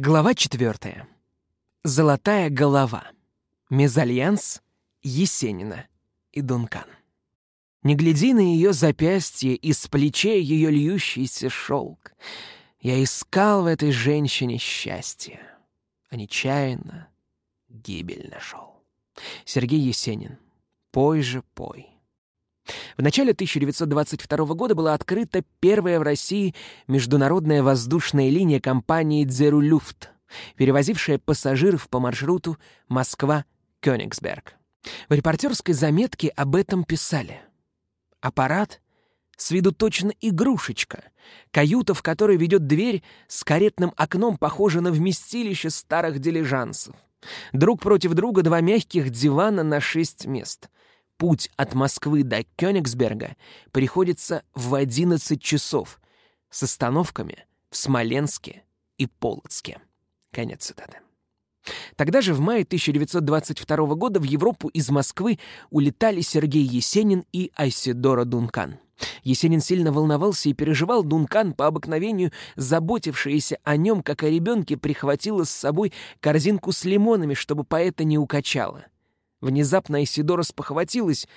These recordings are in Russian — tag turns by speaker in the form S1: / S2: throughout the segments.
S1: Глава четвертая. Золотая голова. Мезальянс Есенина и Дункан. Не гляди на ее запястье и с плечей ее льющийся шелк. Я искал в этой женщине счастье, а нечаянно гибель нашел. Сергей Есенин. Пой же, пой. В начале 1922 года была открыта первая в России международная воздушная линия компании «Дзерулюфт», перевозившая пассажиров по маршруту Москва-Кёнигсберг. В репортерской заметке об этом писали. Аппарат с виду точно игрушечка, каюта, в которой ведет дверь с каретным окном, похожа на вместилище старых дилижансов. Друг против друга два мягких дивана на шесть мест — путь от Москвы до Кёнигсберга приходится в 11 часов с остановками в Смоленске и Полоцке. Конец цитаты. Тогда же в мае 1922 года в Европу из Москвы улетали Сергей Есенин и Айсидора Дункан. Есенин сильно волновался и переживал, Дункан, по обыкновению заботившаяся о нем, как о ребенке, прихватила с собой корзинку с лимонами, чтобы поэта не укачало. Внезапно Исидора спохватилась.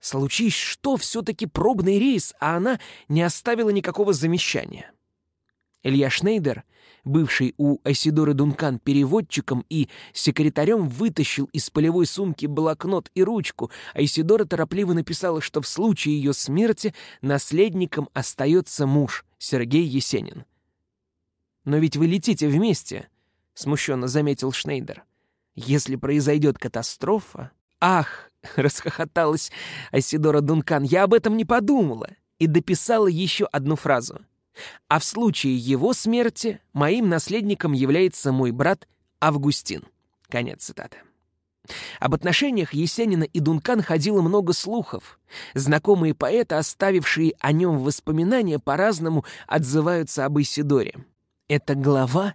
S1: Случись что, все-таки пробный рейс, а она не оставила никакого замещания. Илья Шнейдер, бывший у Айсидоры Дункан переводчиком и секретарем, вытащил из полевой сумки блокнот и ручку, а Исидора торопливо написала, что в случае ее смерти наследником остается муж Сергей Есенин. «Но ведь вы летите вместе», — смущенно заметил Шнейдер. Если произойдет катастрофа... Ах, расхохоталась Айсидора Дункан, я об этом не подумала. И дописала еще одну фразу. А в случае его смерти моим наследником является мой брат Августин. Конец цитаты. Об отношениях Есенина и Дункан ходило много слухов. Знакомые поэты, оставившие о нем воспоминания, по-разному отзываются об Исидоре. Эта глава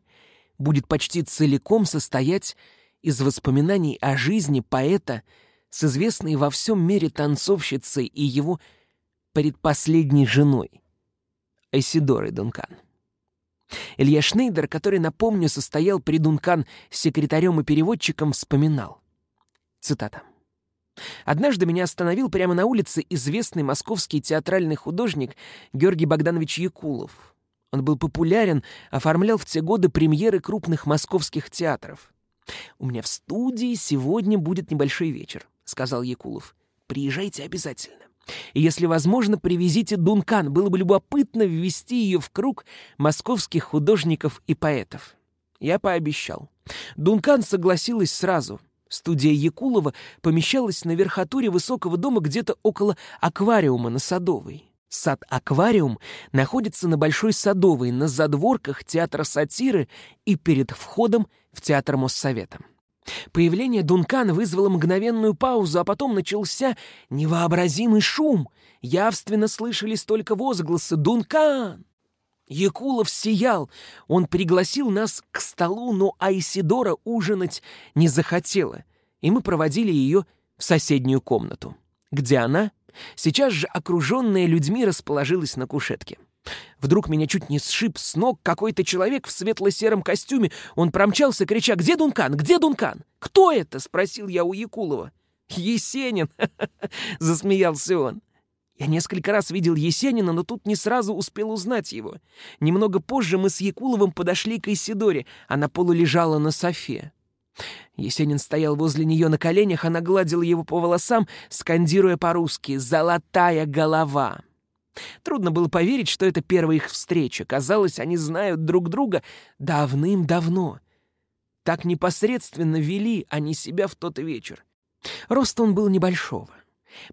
S1: будет почти целиком состоять из воспоминаний о жизни поэта с известной во всем мире танцовщицей и его предпоследней женой, Айсидорой Дункан. Илья Шнейдер, который, напомню, состоял при Дункан секретарем и переводчиком, вспоминал. Цитата. «Однажды меня остановил прямо на улице известный московский театральный художник Георгий Богданович Якулов. Он был популярен, оформлял в те годы премьеры крупных московских театров. «У меня в студии сегодня будет небольшой вечер», — сказал Якулов. «Приезжайте обязательно. И если возможно, привезите Дункан. Было бы любопытно ввести ее в круг московских художников и поэтов». Я пообещал. Дункан согласилась сразу. Студия Якулова помещалась на верхотуре высокого дома где-то около аквариума на Садовой. Сад-аквариум находится на Большой Садовой, на задворках театра сатиры и перед входом в театр Моссовета. Появление Дункана вызвало мгновенную паузу, а потом начался невообразимый шум. Явственно слышались только возгласы «Дункан!». Якулов сиял. Он пригласил нас к столу, но Айсидора ужинать не захотела, и мы проводили ее в соседнюю комнату, где она Сейчас же окруженная людьми расположилась на кушетке. Вдруг меня чуть не сшиб с ног какой-то человек в светло-сером костюме. Он промчался, крича «Где Дункан? Где Дункан? Кто это?» — спросил я у Якулова. «Есенин!» — засмеялся он. Я несколько раз видел Есенина, но тут не сразу успел узнать его. Немного позже мы с Якуловым подошли к Исидоре. Она полу лежала на софе. Есенин стоял возле нее на коленях, она гладила его по волосам, скандируя по-русски «Золотая голова». Трудно было поверить, что это первая их встреча. Казалось, они знают друг друга давным-давно. Так непосредственно вели они себя в тот вечер. Рост он был небольшого.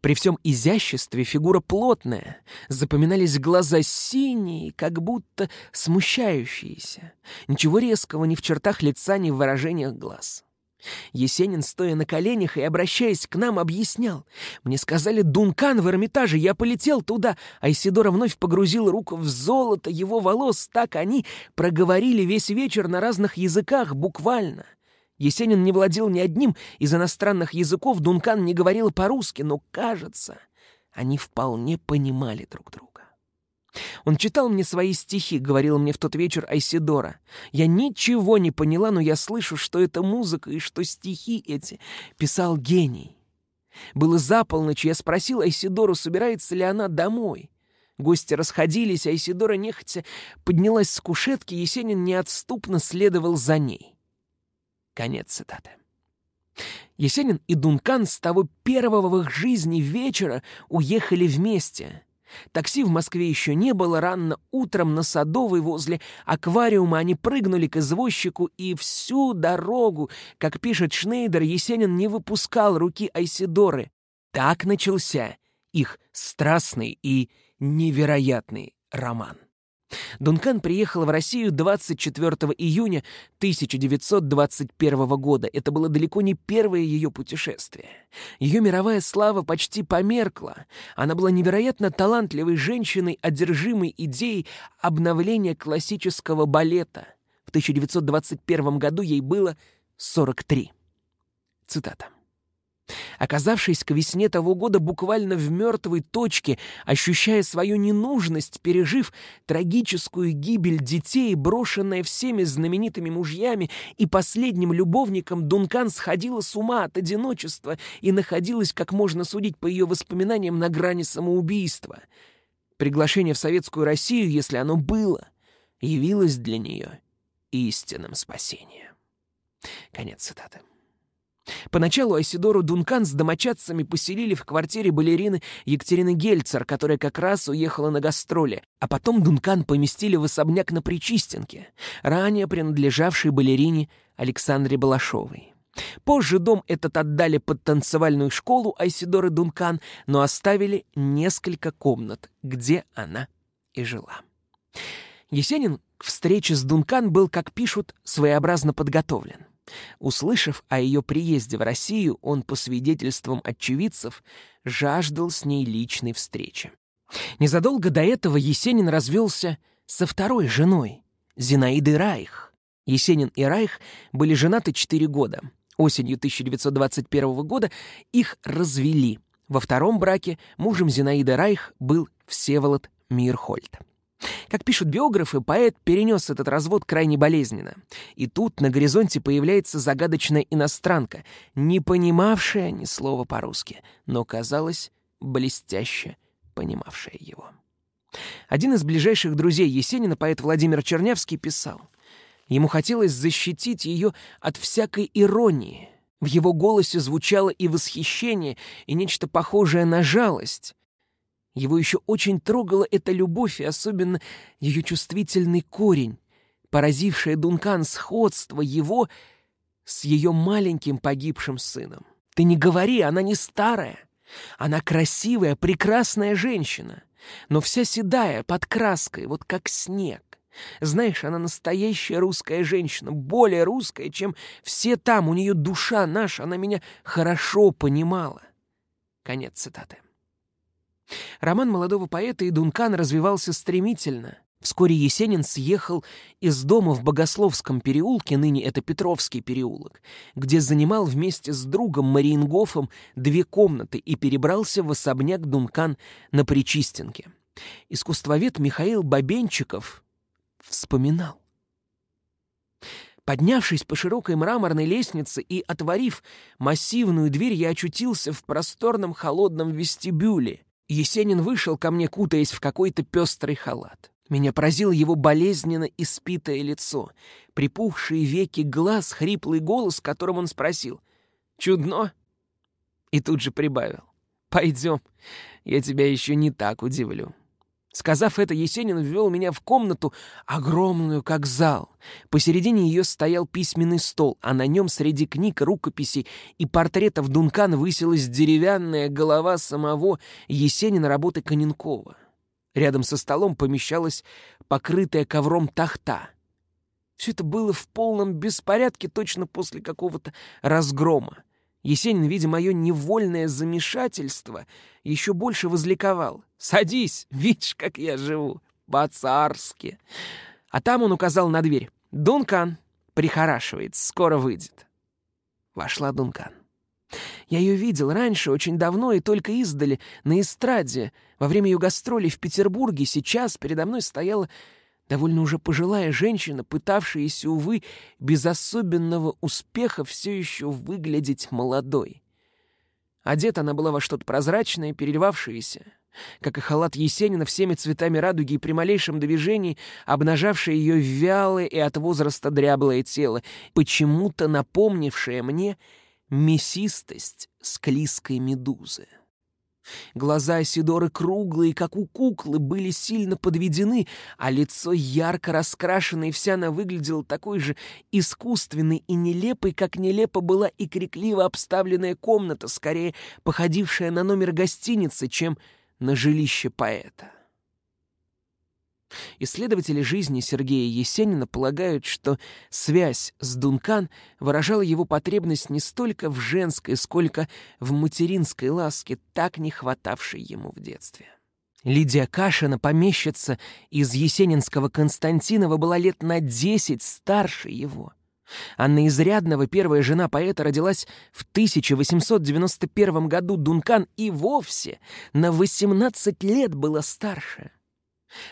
S1: При всем изяществе фигура плотная, запоминались глаза синие, как будто смущающиеся. Ничего резкого ни в чертах лица, ни в выражениях глаз. Есенин, стоя на коленях и обращаясь к нам, объяснял. Мне сказали «Дункан в Эрмитаже», я полетел туда, а Исидора вновь погрузил руку в золото его волос. Так они проговорили весь вечер на разных языках, буквально. Есенин не владел ни одним из иностранных языков, Дункан не говорил по-русски, но, кажется, они вполне понимали друг друга. Он читал мне свои стихи, говорил мне в тот вечер Айсидора. Я ничего не поняла, но я слышу, что это музыка и что стихи эти писал гений. Было за полночь, я спросил Айсидору, собирается ли она домой. Гости расходились, а Айсидора нехотя поднялась с кушетки, Есенин неотступно следовал за ней. Конец цитаты. Есенин и Дункан с того первого в их жизни вечера уехали вместе. Такси в Москве еще не было, рано утром на Садовой возле аквариума они прыгнули к извозчику, и всю дорогу, как пишет Шнейдер, Есенин не выпускал руки Айсидоры. Так начался их страстный и невероятный роман. Дункан приехала в Россию 24 июня 1921 года. Это было далеко не первое ее путешествие. Ее мировая слава почти померкла. Она была невероятно талантливой женщиной, одержимой идеей обновления классического балета. В 1921 году ей было 43. Цитата. Оказавшись к весне того года буквально в мертвой точке, ощущая свою ненужность, пережив трагическую гибель детей, брошенная всеми знаменитыми мужьями и последним любовником, Дункан сходила с ума от одиночества и находилась, как можно судить по ее воспоминаниям, на грани самоубийства. Приглашение в Советскую Россию, если оно было, явилось для нее истинным спасением. Конец цитаты. Поначалу Айсидору Дункан с домочадцами поселили в квартире балерины Екатерины Гельцер, которая как раз уехала на гастроли, а потом Дункан поместили в особняк на Причистенке, ранее принадлежавший балерине Александре Балашовой. Позже дом этот отдали под танцевальную школу Айсидоры Дункан, но оставили несколько комнат, где она и жила. Есенин к встрече с Дункан был, как пишут, своеобразно подготовлен. Услышав о ее приезде в Россию, он, по свидетельствам очевидцев, жаждал с ней личной встречи. Незадолго до этого Есенин развелся со второй женой, Зинаидой Райх. Есенин и Райх были женаты четыре года. Осенью 1921 года их развели. Во втором браке мужем Зинаиды Райх был Всеволод Мирхольд. Как пишут биографы, поэт перенес этот развод крайне болезненно. И тут на горизонте появляется загадочная иностранка, не понимавшая ни слова по-русски, но, казалось, блестяще понимавшая его. Один из ближайших друзей Есенина, поэт Владимир Чернявский, писал, ему хотелось защитить ее от всякой иронии. В его голосе звучало и восхищение, и нечто похожее на жалость. Его еще очень трогала эта любовь, и особенно ее чувствительный корень, поразившее Дункан сходство его с ее маленьким погибшим сыном. Ты не говори, она не старая. Она красивая, прекрасная женщина, но вся седая, под краской, вот как снег. Знаешь, она настоящая русская женщина, более русская, чем все там. У нее душа наша, она меня хорошо понимала. Конец цитаты. Роман молодого поэта и Дункан развивался стремительно. Вскоре Есенин съехал из дома в Богословском переулке, ныне это Петровский переулок, где занимал вместе с другом Мариенгофом две комнаты и перебрался в особняк Дункан на Причистенке. Искусствовед Михаил Бабенчиков вспоминал. Поднявшись по широкой мраморной лестнице и отворив массивную дверь, я очутился в просторном холодном вестибюле, Есенин вышел ко мне, кутаясь в какой-то пестрый халат. Меня поразило его болезненно испитое лицо, припухшие веки глаз, хриплый голос, которым он спросил «Чудно?» И тут же прибавил «Пойдем, я тебя еще не так удивлю». Сказав это, Есенин ввел меня в комнату, огромную, как зал. Посередине ее стоял письменный стол, а на нем среди книг, рукописей и портретов Дункан высилась деревянная голова самого Есенина работы Коненкова. Рядом со столом помещалась покрытая ковром тахта. Все это было в полном беспорядке точно после какого-то разгрома. Есенин, видя мое невольное замешательство, еще больше возликовал. «Садись, видишь, как я живу, по-царски!» А там он указал на дверь. «Дункан прихорашивается, скоро выйдет». Вошла Дункан. Я ее видел раньше, очень давно и только издали, на эстраде. Во время ее гастролей в Петербурге сейчас передо мной стояла довольно уже пожилая женщина, пытавшаяся, увы, без особенного успеха все еще выглядеть молодой. Одета она была во что-то прозрачное, переливавшееся, как и халат Есенина всеми цветами радуги и при малейшем движении, обнажавшее ее вялое и от возраста дряблое тело, почему-то напомнившее мне мясистость склизкой медузы. Глаза Сидоры круглые, как у куклы, были сильно подведены, а лицо ярко раскрашенное, и вся она выглядела такой же искусственной и нелепой, как нелепо была и крикливо обставленная комната, скорее походившая на номер гостиницы, чем на жилище поэта. Исследователи жизни Сергея Есенина полагают, что связь с Дункан выражала его потребность не столько в женской, сколько в материнской ласке, так не хватавшей ему в детстве. Лидия Кашина, помещица из Есенинского Константинова, была лет на десять старше его. Анна Изрядного, первая жена поэта, родилась в 1891 году. Дункан и вовсе на 18 лет была старше.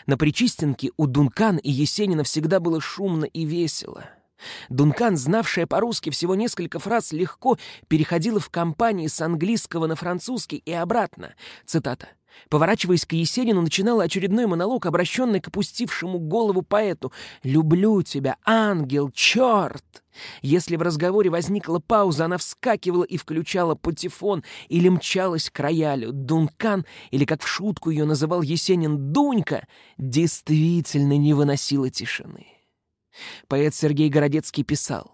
S1: На Причистенке у Дункан и Есенина всегда было шумно и весело. Дункан, знавшая по-русски всего несколько фраз, легко переходила в компании с английского на французский и обратно. Цитата. Поворачиваясь к Есенину, начинала очередной монолог, обращенный к опустившему голову поэту. «Люблю тебя, ангел, черт!» Если в разговоре возникла пауза, она вскакивала и включала патефон или мчалась к роялю. Дункан, или как в шутку ее называл Есенин Дунька, действительно не выносила тишины. Поэт Сергей Городецкий писал,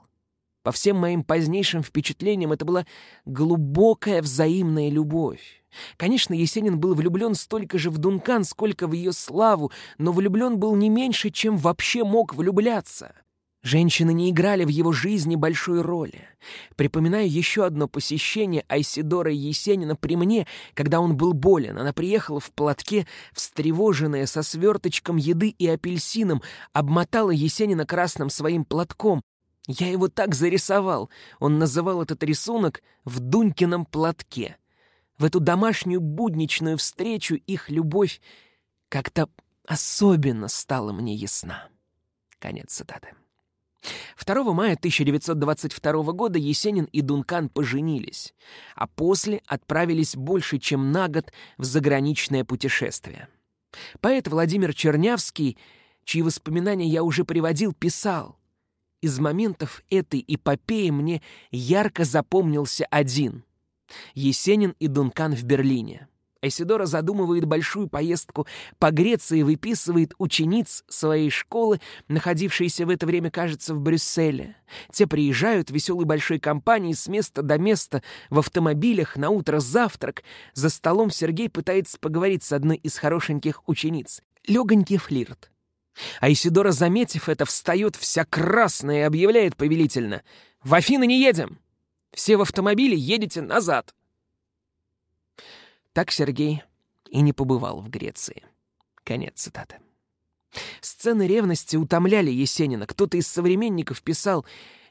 S1: «По всем моим позднейшим впечатлениям это была глубокая взаимная любовь. Конечно, Есенин был влюблен столько же в Дункан, сколько в ее славу, но влюблен был не меньше, чем вообще мог влюбляться. Женщины не играли в его жизни большой роли. Припоминаю еще одно посещение Айсидора Есенина при мне, когда он был болен. Она приехала в платке, встревоженная, со сверточком еды и апельсином, обмотала Есенина красным своим платком. Я его так зарисовал. Он называл этот рисунок «в Дунькином платке». В эту домашнюю будничную встречу их любовь как-то особенно стала мне ясна. Конец цитаты. 2 мая 1922 года Есенин и Дункан поженились, а после отправились больше, чем на год в заграничное путешествие. Поэт Владимир Чернявский, чьи воспоминания я уже приводил, писал, «Из моментов этой эпопеи мне ярко запомнился один — Есенин и Дункан в Берлине. Эсидора задумывает большую поездку по Греции и выписывает учениц своей школы, находившиеся в это время, кажется, в Брюсселе. Те приезжают веселой большой компанией с места до места в автомобилях, на утро завтрак. За столом Сергей пытается поговорить с одной из хорошеньких учениц. Легонький флирт. А Исидора, заметив это, встает вся красная и объявляет повелительно. «В Афины не едем! Все в автомобиле едете назад!» Так Сергей и не побывал в Греции. Конец цитаты. Сцены ревности утомляли Есенина. Кто-то из современников писал,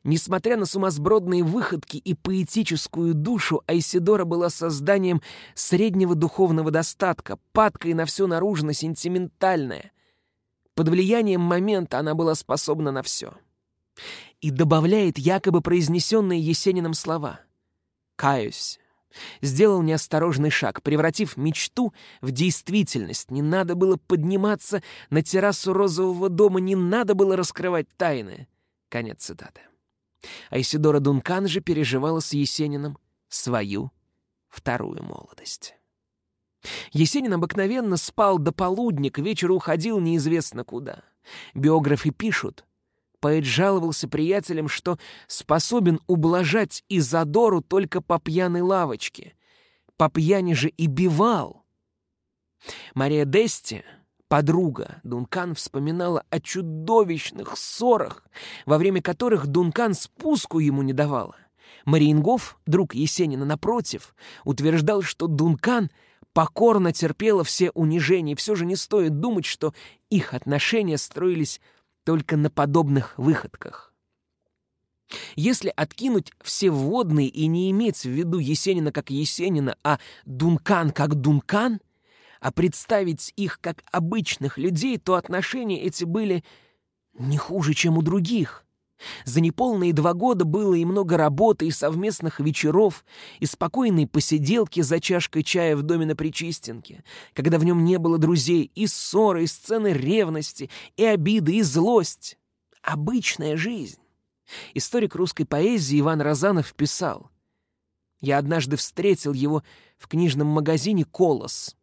S1: несмотря на сумасбродные выходки и поэтическую душу, Айсидора была созданием среднего духовного достатка, падкой на все наружно сентиментальное. Под влиянием момента она была способна на все. И добавляет якобы произнесенные Есениным слова. «Каюсь, Сделал неосторожный шаг, превратив мечту в действительность. Не надо было подниматься на террасу розового дома, не надо было раскрывать тайны. Конец цитаты. Айсидора Дункан же переживала с Есениным свою вторую молодость. Есенин обыкновенно спал до полудня, к вечеру уходил неизвестно куда. Биографы пишут, Поэт жаловался приятелям, что способен ублажать Изодору только по пьяной лавочке. По пьяни же и бивал. Мария Дести, подруга Дункан, вспоминала о чудовищных ссорах, во время которых Дункан спуску ему не давала. Мариенгоф, друг Есенина, напротив, утверждал, что Дункан покорно терпела все унижения, и все же не стоит думать, что их отношения строились только на подобных выходках. Если откинуть все вводные и не иметь в виду Есенина как Есенина, а Дункан как Дункан, а представить их как обычных людей, то отношения эти были не хуже, чем у других. За неполные два года было и много работы, и совместных вечеров, и спокойные посиделки за чашкой чая в доме на Причистенке, когда в нем не было друзей, и ссоры, и сцены ревности, и обиды, и злость. Обычная жизнь. Историк русской поэзии Иван Розанов писал. «Я однажды встретил его в книжном магазине «Колос».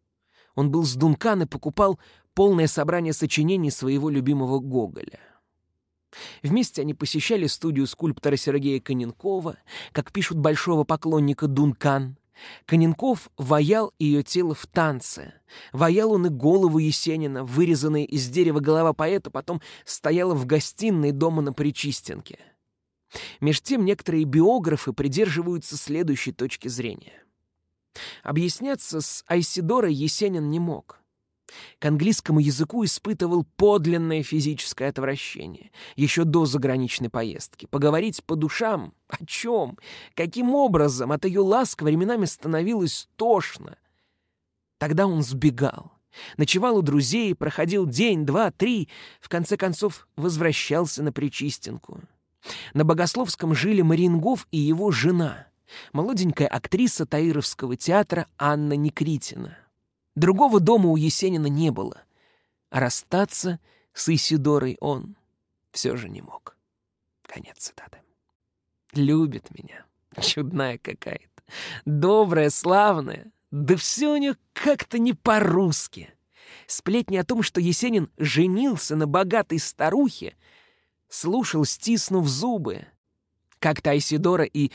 S1: Он был с Дункан и покупал полное собрание сочинений своего любимого Гоголя. Вместе они посещали студию скульптора Сергея Коненкова, как пишут большого поклонника Дункан. Коненков ваял ее тело в танце. Ваял он и голову Есенина, вырезанная из дерева голова поэта, потом стояла в гостиной дома на Причистенке. Меж тем некоторые биографы придерживаются следующей точки зрения. Объясняться с Айсидорой Есенин не мог. К английскому языку испытывал подлинное физическое отвращение, еще до заграничной поездки. Поговорить по душам? О чем? Каким образом? От ее ласк временами становилось тошно. Тогда он сбегал. Ночевал у друзей, проходил день, два, три, в конце концов возвращался на Причистенку. На Богословском жили Марингов и его жена, молоденькая актриса Таировского театра Анна Некритина. Другого дома у Есенина не было, а расстаться с Исидорой он все же не мог. Конец цитаты. Любит меня, чудная какая-то, добрая, славная, да все у нее как-то не по-русски. Сплетни о том, что Есенин женился на богатой старухе, слушал, стиснув зубы. Как-то Айсидора и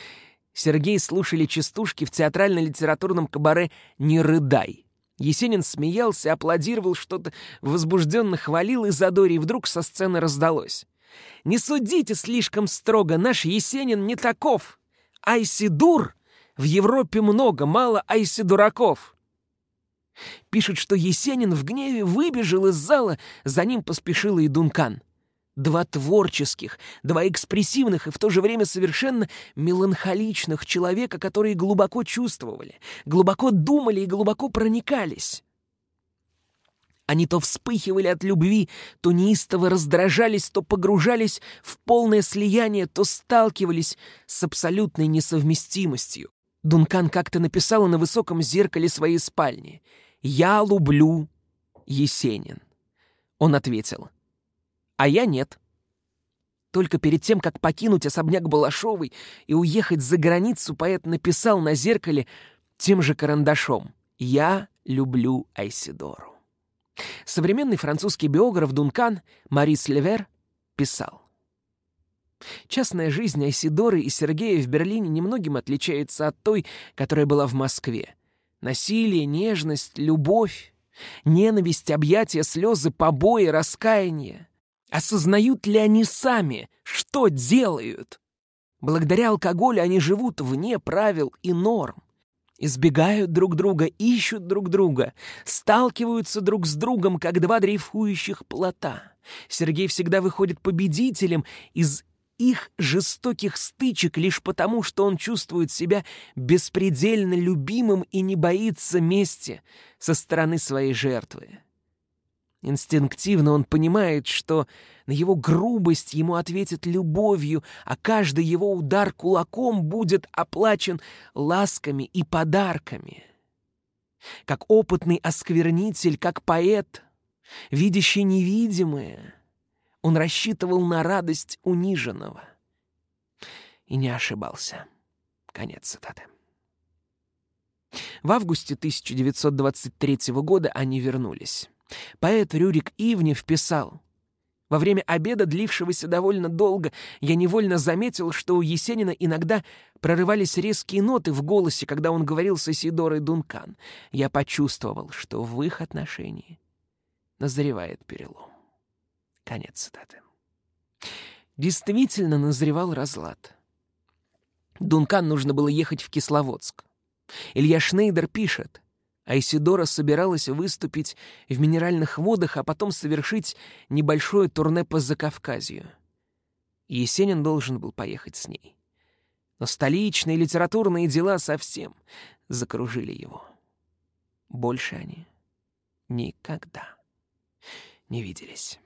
S1: Сергей слушали частушки в театрально-литературном кабаре «Не рыдай». Есенин смеялся, аплодировал, что-то возбужденно хвалил и задори, и вдруг со сцены раздалось. «Не судите слишком строго, наш Есенин не таков. Айсидур в Европе много, мало айсидураков». Пишет, что Есенин в гневе выбежал из зала, за ним поспешил и Дункан. Два творческих, два экспрессивных и в то же время совершенно меланхоличных человека, которые глубоко чувствовали, глубоко думали и глубоко проникались. Они то вспыхивали от любви, то неистово раздражались, то погружались в полное слияние, то сталкивались с абсолютной несовместимостью. Дункан как-то написала на высоком зеркале своей спальни «Я люблю Есенин». Он ответил — а я нет. Только перед тем, как покинуть особняк Балашовой и уехать за границу, поэт написал на зеркале тем же карандашом «Я люблю Айсидору». Современный французский биограф Дункан Марис Левер писал Частная жизнь Айсидоры и Сергея в Берлине немногим отличается от той, которая была в Москве. Насилие, нежность, любовь, ненависть, объятия, слезы, побои, раскаяние. Осознают ли они сами, что делают? Благодаря алкоголю они живут вне правил и норм. Избегают друг друга, ищут друг друга, сталкиваются друг с другом, как два дрейфующих плота. Сергей всегда выходит победителем из их жестоких стычек лишь потому, что он чувствует себя беспредельно любимым и не боится мести со стороны своей жертвы. Инстинктивно он понимает, что на его грубость ему ответят любовью, а каждый его удар кулаком будет оплачен ласками и подарками. Как опытный осквернитель, как поэт, видящий невидимое, он рассчитывал на радость униженного. И не ошибался. Конец цитаты. В августе 1923 года они вернулись. Поэт Рюрик Ивнев писал «Во время обеда, длившегося довольно долго, я невольно заметил, что у Есенина иногда прорывались резкие ноты в голосе, когда он говорил с Исидорой Дункан. Я почувствовал, что в их отношении назревает перелом». Конец цитаты. Действительно назревал разлад. Дункан нужно было ехать в Кисловодск. Илья Шнейдер пишет, Айсидора собиралась выступить в минеральных водах, а потом совершить небольшое турне по Закавказью. Есенин должен был поехать с ней. Но столичные литературные дела совсем закружили его. Больше они никогда не виделись.